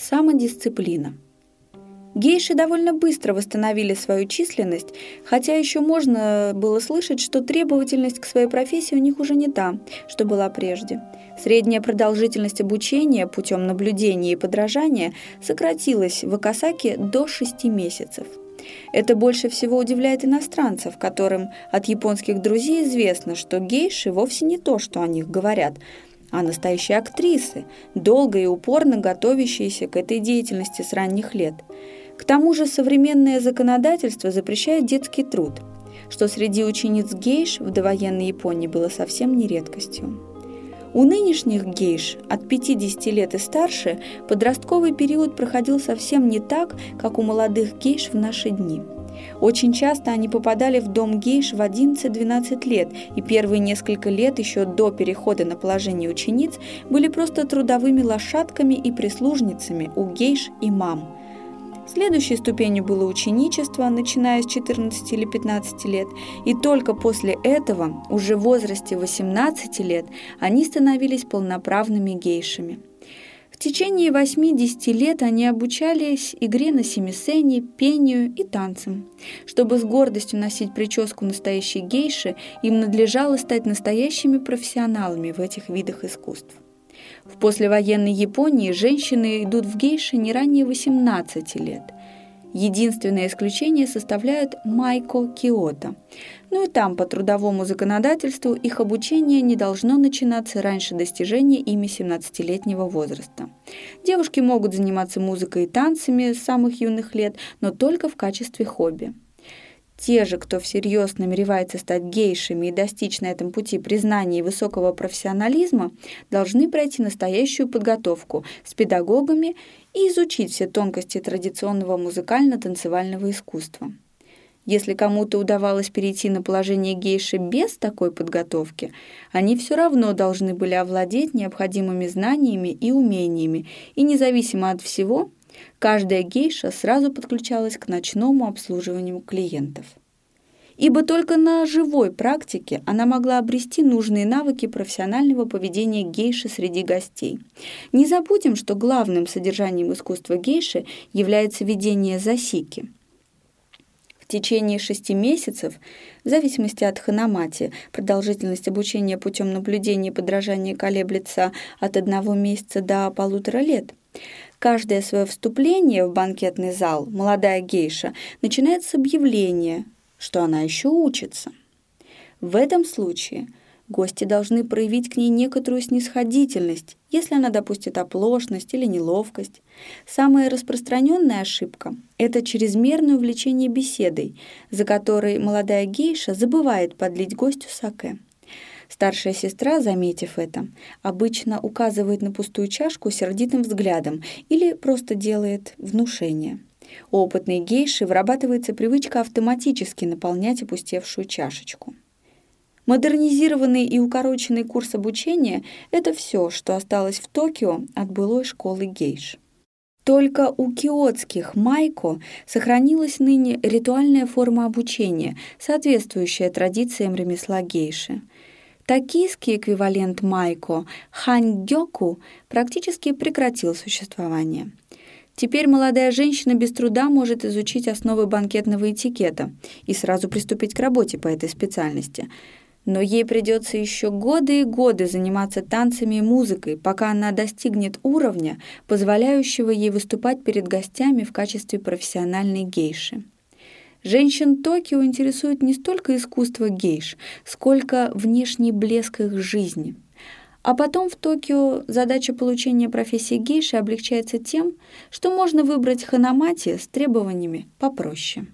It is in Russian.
Самодисциплина. Гейши довольно быстро восстановили свою численность, хотя еще можно было слышать, что требовательность к своей профессии у них уже не та, что была прежде. Средняя продолжительность обучения путем наблюдения и подражания сократилась в Акасаке до 6 месяцев. Это больше всего удивляет иностранцев, которым от японских друзей известно, что гейши вовсе не то, что о них говорят – а настоящие актрисы, долго и упорно готовящиеся к этой деятельности с ранних лет. К тому же современное законодательство запрещает детский труд, что среди учениц гейш в довоенной Японии было совсем не редкостью. У нынешних гейш от 50 лет и старше подростковый период проходил совсем не так, как у молодых гейш в наши дни – очень часто они попадали в дом гейш в 11-12 лет, и первые несколько лет еще до перехода на положение учениц были просто трудовыми лошадками и прислужницами у гейш и мам. Следующей ступенью было ученичество, начиная с 14 или 15 лет, и только после этого, уже в возрасте 18 лет, они становились полноправными гейшами – течение 80 лет они обучались игре на семисене, пению и танцам. Чтобы с гордостью носить прическу настоящей гейши, им надлежало стать настоящими профессионалами в этих видах искусств. В послевоенной Японии женщины идут в гейши не ранее 18 лет – Единственное исключение составляют Майко Киото. Ну и там, по трудовому законодательству, их обучение не должно начинаться раньше достижения ими 17-летнего возраста. Девушки могут заниматься музыкой и танцами с самых юных лет, но только в качестве хобби. Те же, кто всерьез намеревается стать гейшами и достичь на этом пути признания и высокого профессионализма, должны пройти настоящую подготовку с педагогами и изучить все тонкости традиционного музыкально-танцевального искусства. Если кому-то удавалось перейти на положение гейши без такой подготовки, они все равно должны были овладеть необходимыми знаниями и умениями, и независимо от всего, каждая гейша сразу подключалась к ночному обслуживанию клиентов ибо только на живой практике она могла обрести нужные навыки профессионального поведения гейши среди гостей. Не забудем, что главным содержанием искусства гейши является ведение засики. Течение шести месяцев, в зависимости от ханамати, продолжительность обучения путем наблюдения и подражания колеблется от одного месяца до полутора лет. Каждое свое вступление в банкетный зал молодая гейша начинает с объявления – что она еще учится. В этом случае гости должны проявить к ней некоторую снисходительность, если она допустит оплошность или неловкость. Самая распространенная ошибка – это чрезмерное увлечение беседой, за которой молодая гейша забывает подлить гостю саке. Старшая сестра, заметив это, обычно указывает на пустую чашку сердитым взглядом или просто делает внушение – у опытной гейши вырабатывается привычка автоматически наполнять опустевшую чашечку. Модернизированный и укороченный курс обучения – это все, что осталось в Токио от былой школы гейш. Только у киотских майко сохранилась ныне ритуальная форма обучения, соответствующая традициям ремесла гейши. Токийский эквивалент майко, ханьгёку, практически прекратил существование. Теперь молодая женщина без труда может изучить основы банкетного этикета и сразу приступить к работе по этой специальности. Но ей придется еще годы и годы заниматься танцами и музыкой, пока она достигнет уровня, позволяющего ей выступать перед гостями в качестве профессиональной гейши. Женщин Токио интересует не столько искусство гейш, сколько внешний блеск их жизни – а потом в Токио задача получения профессии гейши облегчается тем, что можно выбрать ханамати с требованиями попроще.